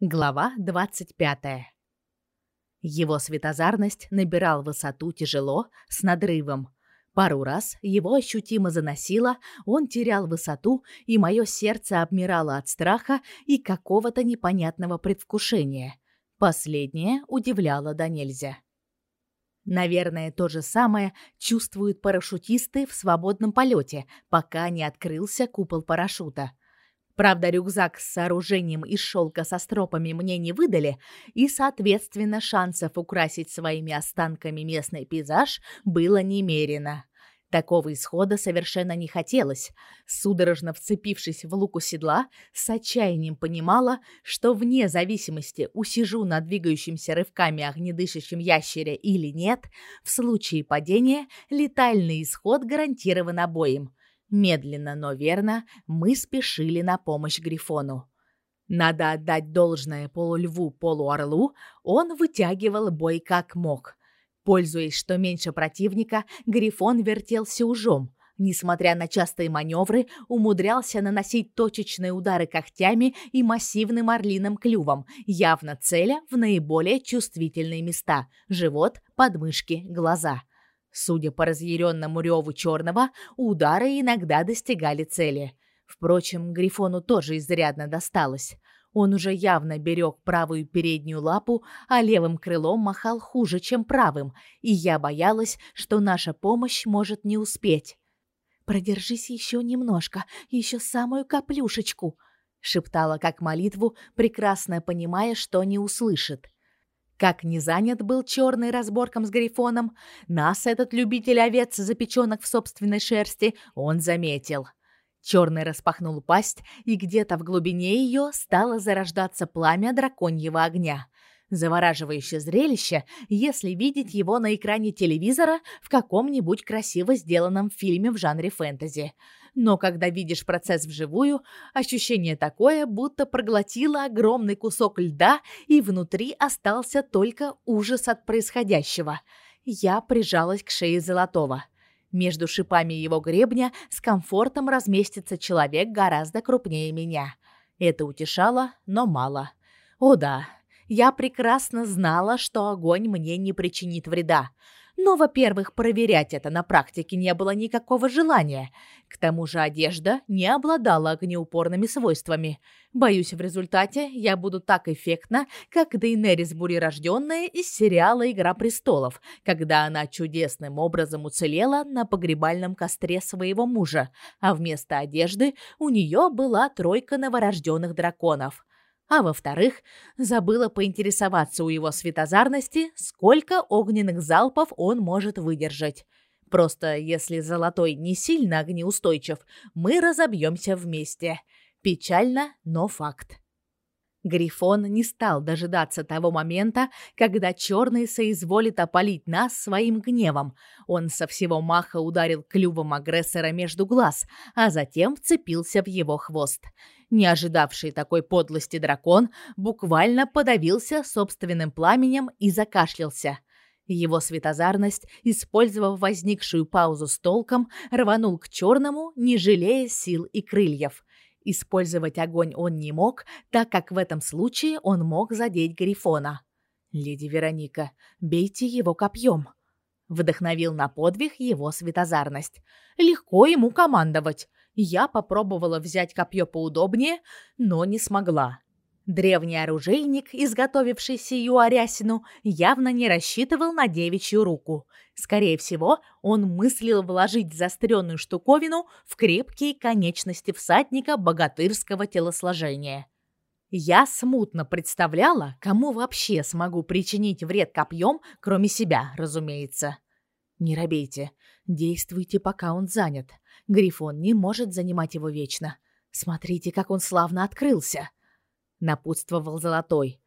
Глава 25. Его светозарность набирал высоту тяжело, с надрывом. Пару раз его ощутимо заносило, он терял высоту, и мое сердце обмирало от страха и какого-то непонятного предвкушения. Последнее удивляло до. Наверное, то же самое чувствуют парашютисты в свободном полете, пока не открылся купол парашюта. Правда, рюкзак с сооружением из шелка со стропами мне не выдали, и, соответственно, шансов украсить своими останками местный пейзаж было немерено. Такого исхода совершенно не хотелось. Судорожно вцепившись в луку седла, с отчаянием понимала, что вне зависимости, усижу на двигающемся рывками огнедышащем ящере или нет, в случае падения летальный исход гарантирован обоим. Медленно, но верно мы спешили на помощь Грифону. Надо отдать должное полульву, полуорлу, он вытягивал бой как мог. Пользуясь, что меньше противника, Грифон вертелся ужом. Несмотря на частые маневры, умудрялся наносить точечные удары когтями и массивным орлиным клювом, явно целя в наиболее чувствительные места – живот, подмышки, глаза – Судя по разъяренному реву черного, удары иногда достигали цели. Впрочем, Грифону тоже изрядно досталось. Он уже явно берег правую переднюю лапу, а левым крылом махал хуже, чем правым, и я боялась, что наша помощь может не успеть. «Продержись еще немножко, еще самую каплюшечку», — шептала как молитву, прекрасно понимая, что не услышит. Как не занят был черный разборком с Грифоном, нас этот любитель овец, запеченных в собственной шерсти, он заметил. Черный распахнул пасть, и где-то в глубине ее стало зарождаться пламя драконьего огня. Завораживающее зрелище, если видеть его на экране телевизора в каком-нибудь красиво сделанном фильме в жанре фэнтези – но когда видишь процесс вживую, ощущение такое, будто проглотила огромный кусок льда, и внутри остался только ужас от происходящего. Я прижалась к шее Золотого. Между шипами его гребня с комфортом разместится человек гораздо крупнее меня. Это утешало, но мало. О да, я прекрасно знала, что огонь мне не причинит вреда. Но, во-первых, проверять это на практике не было никакого желания. К тому же одежда не обладала огнеупорными свойствами. Боюсь, в результате я буду так эффектна, как Дейнерис Бурерожденная из сериала «Игра престолов», когда она чудесным образом уцелела на погребальном костре своего мужа, а вместо одежды у нее была тройка новорожденных драконов а во-вторых, забыла поинтересоваться у его светозарности, сколько огненных залпов он может выдержать. Просто если золотой не сильно огнеустойчив, мы разобьемся вместе. Печально, но факт. Грифон не стал дожидаться того момента, когда черный соизволит опалить нас своим гневом. Он со всего маха ударил клювом агрессора между глаз, а затем вцепился в его хвост. Не ожидавший такой подлости дракон буквально подавился собственным пламенем и закашлялся. Его светозарность, использовав возникшую паузу с толком, рванул к черному, не жалея сил и крыльев. Использовать огонь он не мог, так как в этом случае он мог задеть Грифона. «Леди Вероника, бейте его копьем!» Вдохновил на подвиг его светозарность. «Легко ему командовать!» Я попробовала взять копье поудобнее, но не смогла. Древний оружейник, изготовивший сию арясину, явно не рассчитывал на девичью руку. Скорее всего, он мыслил вложить заостренную штуковину в крепкие конечности всадника богатырского телосложения. Я смутно представляла, кому вообще смогу причинить вред копьем, кроме себя, разумеется. Не робейте, действуйте, пока он занят. Грифон не может занимать его вечно. Смотрите, как он славно открылся, напутствовал Золотой.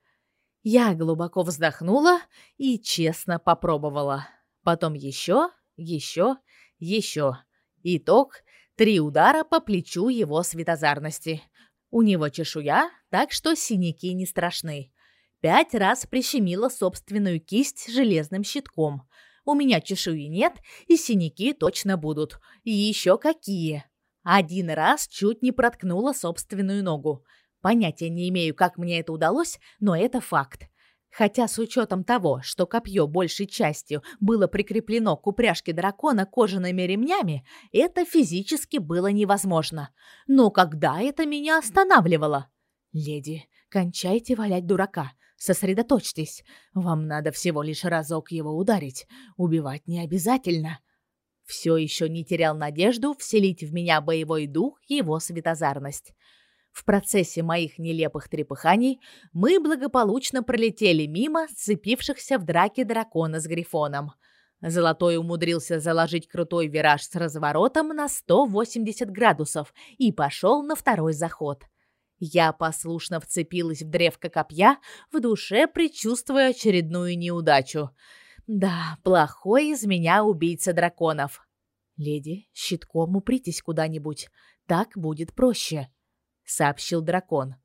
Я глубоко вздохнула и честно попробовала. Потом еще, еще, еще. Итог три удара по плечу его светозарности. У него чешуя, так что синяки не страшны. Пять раз прищемила собственную кисть железным щитком. У меня чешуи нет, и синяки точно будут. И еще какие. Один раз чуть не проткнула собственную ногу. Понятия не имею, как мне это удалось, но это факт. Хотя с учетом того, что копье большей частью было прикреплено к упряжке дракона кожаными ремнями, это физически было невозможно. Но когда это меня останавливало? Леди, кончайте валять дурака. Сосредоточьтесь. Вам надо всего лишь разок его ударить. Убивать не обязательно. Все еще не терял надежду вселить в меня боевой дух его светозарность. В процессе моих нелепых трепыханий мы благополучно пролетели мимо сцепившихся в драке дракона с грифоном. Золотой умудрился заложить крутой вираж с разворотом на 180 градусов и пошел на второй заход. Я послушно вцепилась в древко копья, в душе предчувствуя очередную неудачу. Да, плохой из меня убийца драконов. Леди, щитком упритесь куда-нибудь, так будет проще сообщил дракон.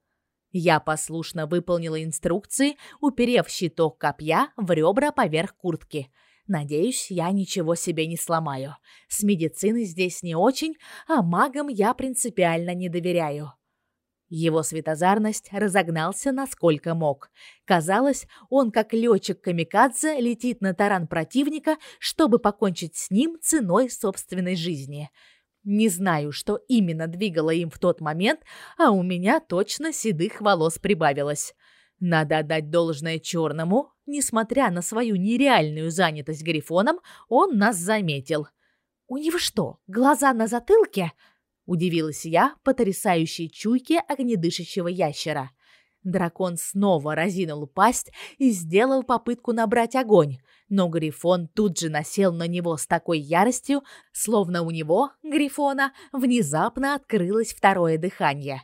Я послушно выполнила инструкции, уперев щиток копья в ребра поверх куртки. Надеюсь, я ничего себе не сломаю. С медициной здесь не очень, а магам я принципиально не доверяю. Его светозарность разогнался насколько мог. Казалось, он как летчик-камикадзе летит на таран противника, чтобы покончить с ним ценой собственной жизни. Не знаю, что именно двигало им в тот момент, а у меня точно седых волос прибавилось. Надо отдать должное черному, несмотря на свою нереальную занятость грифоном, он нас заметил. У него что, глаза на затылке? Удивилась я потрясающей чуйке огнедышащего ящера. Дракон снова разинул пасть и сделал попытку набрать огонь, но Грифон тут же насел на него с такой яростью, словно у него, Грифона, внезапно открылось второе дыхание.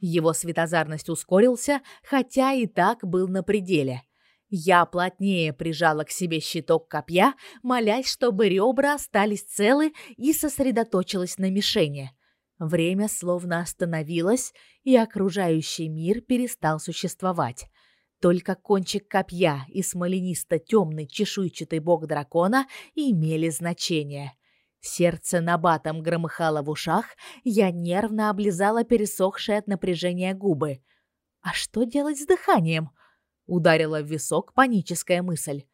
Его светозарность ускорился, хотя и так был на пределе. Я плотнее прижала к себе щиток копья, молясь, чтобы ребра остались целы, и сосредоточилась на мишени – Время словно остановилось, и окружающий мир перестал существовать. Только кончик копья и смоленисто-темный чешуйчатый бок дракона имели значение. Сердце набатом громыхало в ушах, я нервно облизала пересохшие от напряжения губы. А что делать с дыханием? Ударила в висок паническая мысль.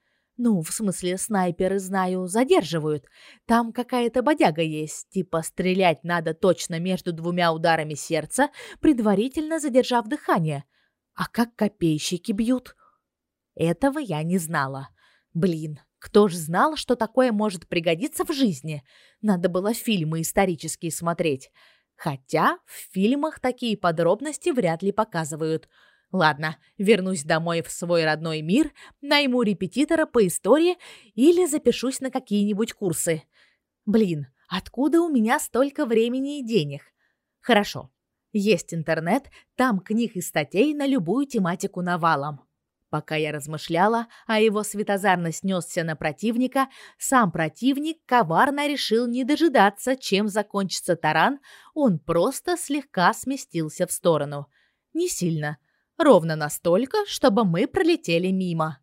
Ну, в смысле, снайперы, знаю, задерживают. Там какая-то бодяга есть, типа стрелять надо точно между двумя ударами сердца, предварительно задержав дыхание. А как копейщики бьют? Этого я не знала. Блин, кто ж знал, что такое может пригодиться в жизни? Надо было фильмы исторические смотреть. Хотя в фильмах такие подробности вряд ли показывают – Ладно, вернусь домой в свой родной мир, найму репетитора по истории или запишусь на какие-нибудь курсы. Блин, откуда у меня столько времени и денег? Хорошо. Есть интернет, там книг и статей на любую тематику навалом. Пока я размышляла, а его светозарность несся на противника, сам противник коварно решил не дожидаться, чем закончится таран, он просто слегка сместился в сторону. Не сильно, Ровно настолько, чтобы мы пролетели мимо.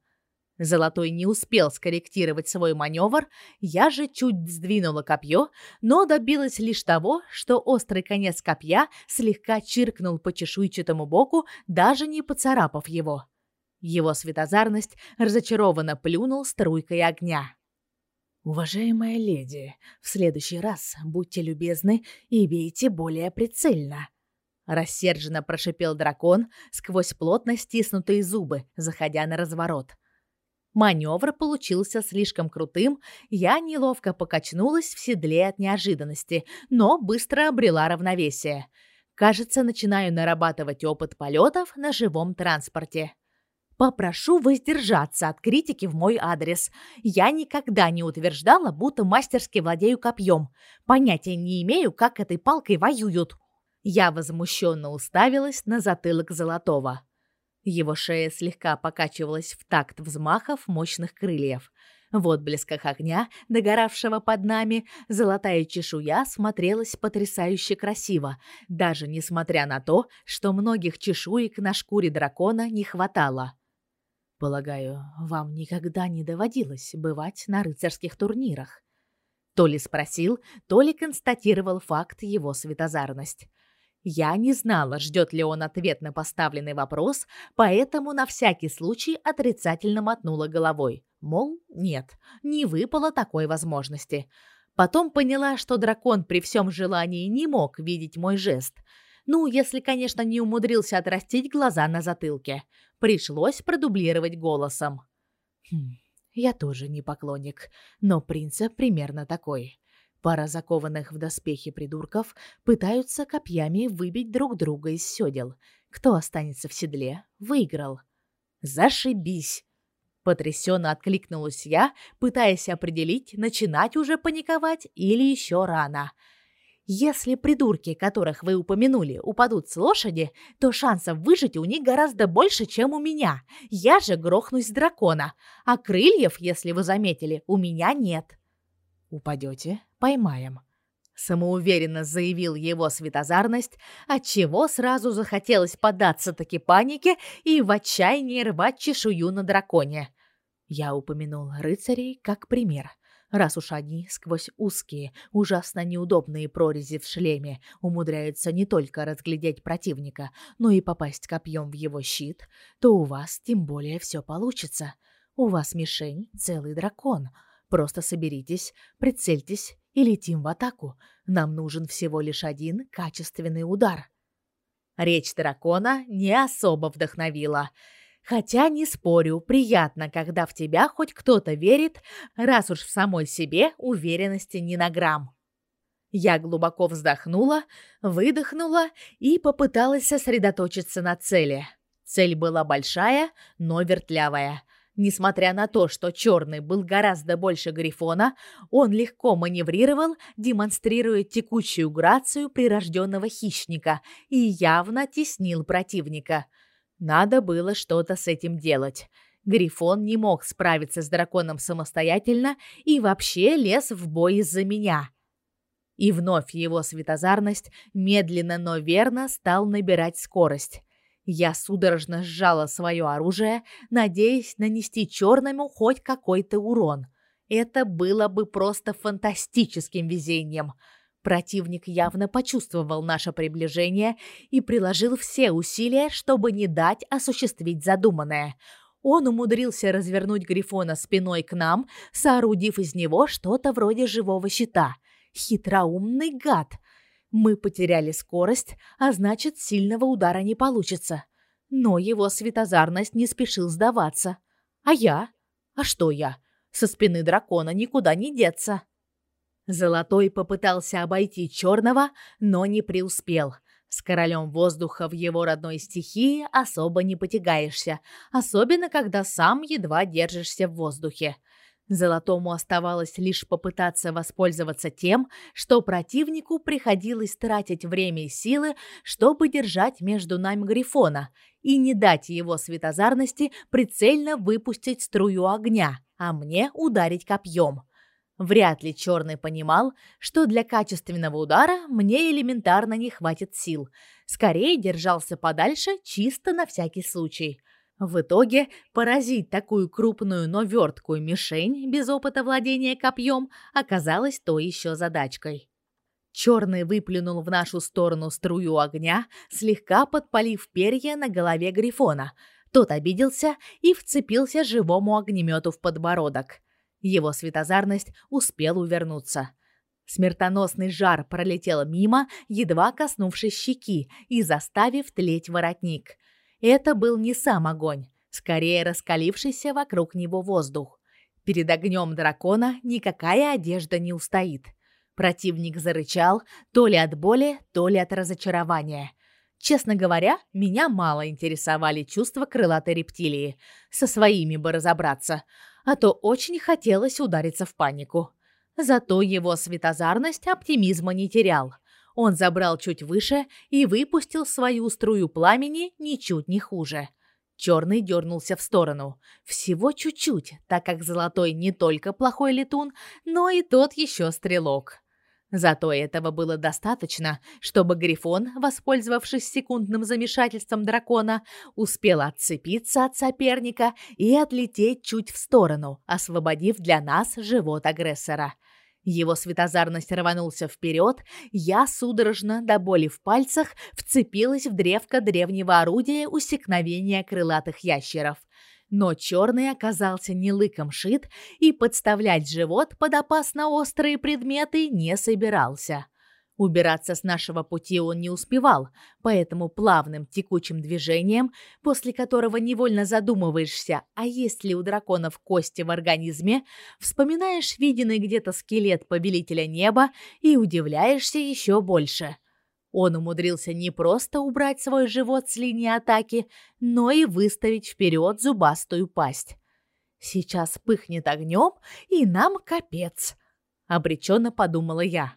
Золотой не успел скорректировать свой маневр, я же чуть сдвинула копье, но добилась лишь того, что острый конец копья слегка чиркнул по чешуйчатому боку, даже не поцарапав его. Его светозарность разочарованно плюнул струйкой огня. Уважаемая леди, в следующий раз будьте любезны и бейте более прицельно, рассерженно прошипел дракон сквозь плотно стиснутые зубы, заходя на разворот. Маневр получился слишком крутым, я неловко покачнулась в седле от неожиданности, но быстро обрела равновесие. Кажется, начинаю нарабатывать опыт полетов на живом транспорте. Попрошу воздержаться от критики в мой адрес. Я никогда не утверждала, будто мастерски владею копьем. Понятия не имею, как этой палкой воюют. Я возмущенно уставилась на затылок Золотого. Его шея слегка покачивалась в такт взмахов мощных крыльев. В отблесках огня, догоравшего под нами, золотая чешуя смотрелась потрясающе красиво, даже несмотря на то, что многих чешуек на шкуре дракона не хватало. Полагаю, вам никогда не доводилось бывать на рыцарских турнирах. То ли спросил, то ли констатировал факт его светозарность. Я не знала, ждет ли он ответ на поставленный вопрос, поэтому на всякий случай отрицательно мотнула головой. Мол, нет, не выпало такой возможности. Потом поняла, что дракон при всем желании не мог видеть мой жест. Ну, если, конечно, не умудрился отрастить глаза на затылке. Пришлось продублировать голосом. Хм, я тоже не поклонник, но принцип примерно такой. Пара закованных в доспехи придурков пытаются копьями выбить друг друга из сёдел. Кто останется в седле, выиграл. Зашибись! Потрясенно откликнулась я, пытаясь определить, начинать уже паниковать или еще рано. Если придурки, которых вы упомянули, упадут с лошади, то шансов выжить у них гораздо больше, чем у меня. Я же грохнусь с дракона, а крыльев, если вы заметили, у меня нет. Упадете, поймаем, самоуверенно заявил его светозарность, отчего сразу захотелось поддаться таки панике и в отчаянии рвать чешую на драконе. Я упомянул рыцарей как пример. Раз уж они сквозь узкие, ужасно неудобные прорези в шлеме умудряются не только разглядеть противника, но и попасть копьем в его щит, то у вас тем более все получится. У вас мишень целый дракон. Просто соберитесь, прицельтесь и летим в атаку. Нам нужен всего лишь один качественный удар. Речь дракона не особо вдохновила. Хотя, не спорю, приятно, когда в тебя хоть кто-то верит, раз уж в самой себе уверенности не на грамм. Я глубоко вздохнула, выдохнула и попыталась сосредоточиться на цели. Цель была большая, но вертлявая. Несмотря на то, что черный был гораздо больше грифона, он легко маневрировал, демонстрируя текучую грацию прирожденного хищника и явно теснил противника. Надо было что-то с этим делать. Грифон не мог справиться с драконом самостоятельно и вообще лез в бой из-за меня. И вновь его светозарность медленно, но верно стал набирать скорость. Я судорожно сжала свое оружие, надеясь нанести черному хоть какой-то урон. Это было бы просто фантастическим везением. Противник явно почувствовал наше приближение и приложил все усилия, чтобы не дать осуществить задуманное. Он умудрился развернуть Грифона спиной к нам, соорудив из него что-то вроде живого щита. Хитроумный гад — мы потеряли скорость, а значит, сильного удара не получится. Но его светозарность не спешил сдаваться. А я? А что я? Со спины дракона никуда не деться. Золотой попытался обойти черного, но не преуспел. С королем воздуха в его родной стихии особо не потягаешься, особенно когда сам едва держишься в воздухе. Золотому оставалось лишь попытаться воспользоваться тем, что противнику приходилось тратить время и силы, чтобы держать между нами Грифона и не дать его светозарности прицельно выпустить струю огня, а мне ударить копьем. Вряд ли Черный понимал, что для качественного удара мне элементарно не хватит сил. Скорее держался подальше чисто на всякий случай – в итоге поразить такую крупную, но верткую мишень без опыта владения копьем оказалось то еще задачкой. Черный выплюнул в нашу сторону струю огня, слегка подпалив перья на голове грифона. Тот обиделся и вцепился живому огнемету в подбородок. Его светозарность успел увернуться. Смертоносный жар пролетел мимо, едва коснувшись щеки и заставив тлеть воротник. Это был не сам огонь, скорее раскалившийся вокруг него воздух. Перед огнем дракона никакая одежда не устоит. Противник зарычал, то ли от боли, то ли от разочарования. Честно говоря, меня мало интересовали чувства крылатой рептилии. Со своими бы разобраться, а то очень хотелось удариться в панику. Зато его светозарность оптимизма не терял. Он забрал чуть выше и выпустил свою струю пламени ничуть не хуже. Черный дернулся в сторону. Всего чуть-чуть, так как Золотой не только плохой летун, но и тот еще стрелок. Зато этого было достаточно, чтобы Грифон, воспользовавшись секундным замешательством дракона, успел отцепиться от соперника и отлететь чуть в сторону, освободив для нас живот агрессора. Его светозарность рванулся вперед, я судорожно до боли в пальцах вцепилась в древко древнего орудия усекновения крылатых ящеров. Но черный оказался не лыком шит и подставлять живот под опасно острые предметы не собирался. Убираться с нашего пути он не успевал, поэтому плавным текучим движением, после которого невольно задумываешься, а есть ли у драконов кости в организме, вспоминаешь виденный где-то скелет повелителя неба и удивляешься еще больше. Он умудрился не просто убрать свой живот с линии атаки, но и выставить вперед зубастую пасть. Сейчас пыхнет огнем, и нам капец, обреченно подумала я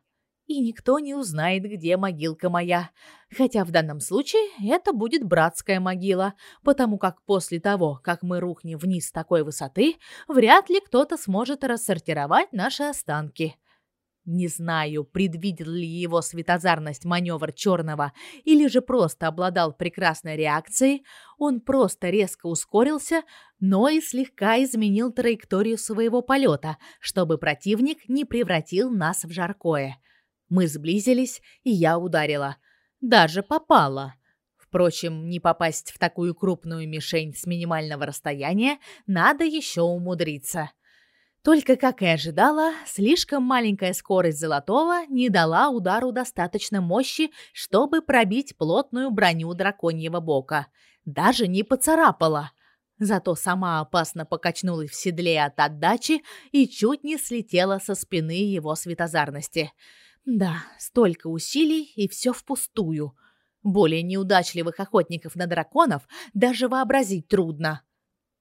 и никто не узнает, где могилка моя. Хотя в данном случае это будет братская могила, потому как после того, как мы рухнем вниз с такой высоты, вряд ли кто-то сможет рассортировать наши останки. Не знаю, предвидел ли его светозарность маневр черного или же просто обладал прекрасной реакцией, он просто резко ускорился, но и слегка изменил траекторию своего полета, чтобы противник не превратил нас в жаркое. Мы сблизились, и я ударила. Даже попала. Впрочем, не попасть в такую крупную мишень с минимального расстояния надо еще умудриться. Только, как и ожидала, слишком маленькая скорость Золотого не дала удару достаточно мощи, чтобы пробить плотную броню драконьего бока. Даже не поцарапала. Зато сама опасно покачнулась в седле от отдачи и чуть не слетела со спины его светозарности. Да, столько усилий и все впустую. Более неудачливых охотников на драконов даже вообразить трудно.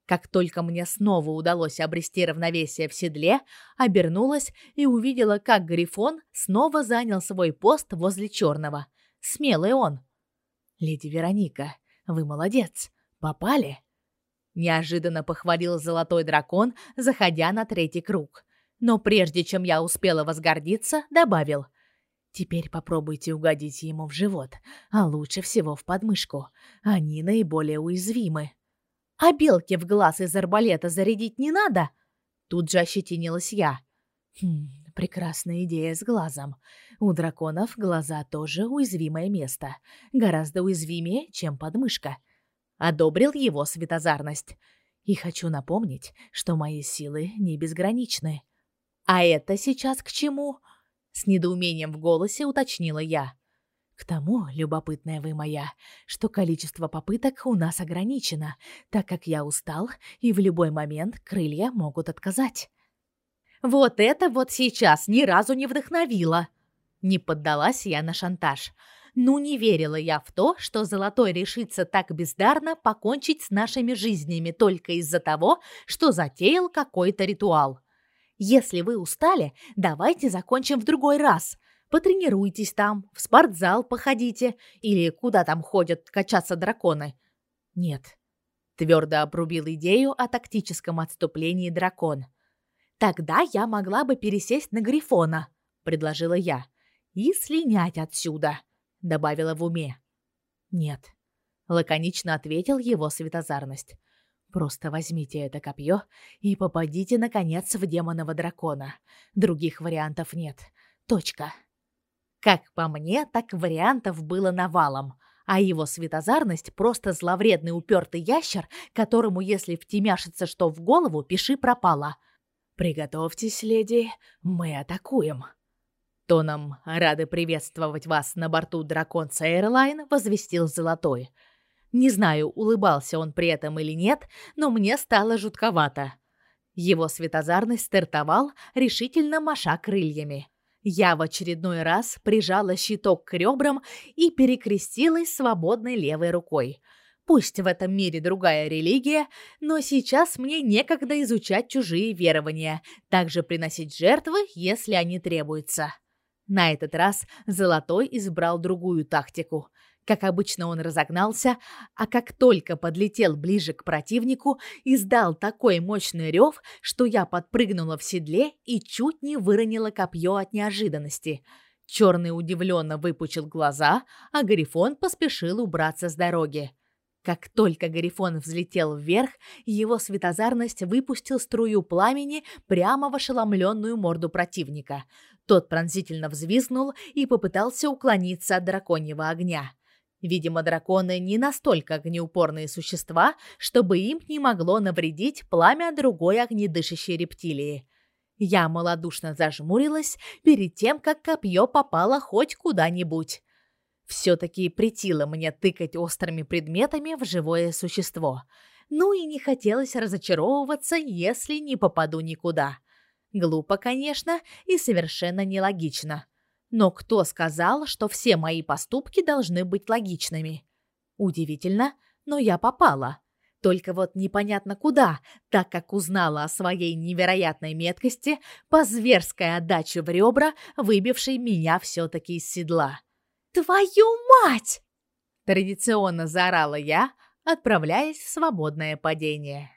Как только мне снова удалось обрести равновесие в седле, обернулась и увидела, как Грифон снова занял свой пост возле черного. Смелый он. Леди Вероника, вы молодец. Попали? Неожиданно похвалил золотой дракон, заходя на третий круг. Но прежде чем я успела возгордиться, добавил: Теперь попробуйте угодить ему в живот, а лучше всего в подмышку. Они наиболее уязвимы. А белки в глаз из арбалета зарядить не надо? Тут же ощетинилась я. Хм, прекрасная идея с глазом. У драконов глаза тоже уязвимое место, гораздо уязвимее, чем подмышка. Одобрил его светозарность. И хочу напомнить, что мои силы не безграничны. А это сейчас к чему? С недоумением в голосе уточнила я. К тому, любопытная вы моя, что количество попыток у нас ограничено, так как я устал, и в любой момент крылья могут отказать. Вот это вот сейчас ни разу не вдохновило. Не поддалась я на шантаж. Ну не верила я в то, что Золотой решится так бездарно покончить с нашими жизнями только из-за того, что затеял какой-то ритуал. Если вы устали, давайте закончим в другой раз. Потренируйтесь там, в спортзал походите или куда там ходят качаться драконы. Нет. Твердо обрубил идею о тактическом отступлении дракон. Тогда я могла бы пересесть на Грифона, предложила я. И слинять отсюда, добавила в уме. Нет, лаконично ответил его светозарность. Просто возьмите это копье и попадите наконец в демонового дракона. Других вариантов нет. Точка. Как по мне, так вариантов было навалом. А его светозарность просто зловредный упертый ящер, которому, если втемяшится что в голову, пиши пропало. Приготовьтесь, леди, мы атакуем. Тоном рады приветствовать вас на борту Драконца Airline возвестил Золотой – не знаю, улыбался он при этом или нет, но мне стало жутковато. Его светозарность стартовал, решительно маша крыльями. Я в очередной раз прижала щиток к ребрам и перекрестилась свободной левой рукой. Пусть в этом мире другая религия, но сейчас мне некогда изучать чужие верования, также приносить жертвы, если они требуются. На этот раз Золотой избрал другую тактику. Как обычно, он разогнался, а как только подлетел ближе к противнику, издал такой мощный рев, что я подпрыгнула в седле и чуть не выронила копье от неожиданности. Черный удивленно выпучил глаза, а Грифон поспешил убраться с дороги. Как только Гарифон взлетел вверх, его светозарность выпустил струю пламени прямо в ошеломленную морду противника. Тот пронзительно взвизгнул и попытался уклониться от драконьего огня. Видимо, драконы не настолько огнеупорные существа, чтобы им не могло навредить пламя другой огнедышащей рептилии. Я малодушно зажмурилась перед тем, как копье попало хоть куда-нибудь. Все-таки притило мне тыкать острыми предметами в живое существо. Ну и не хотелось разочаровываться, если не попаду никуда. Глупо, конечно, и совершенно нелогично. Но кто сказал, что все мои поступки должны быть логичными? Удивительно, но я попала. Только вот непонятно куда, так как узнала о своей невероятной меткости по зверской отдаче в ребра, выбившей меня все-таки из седла. «Твою мать!» Традиционно заорала я, отправляясь в свободное падение.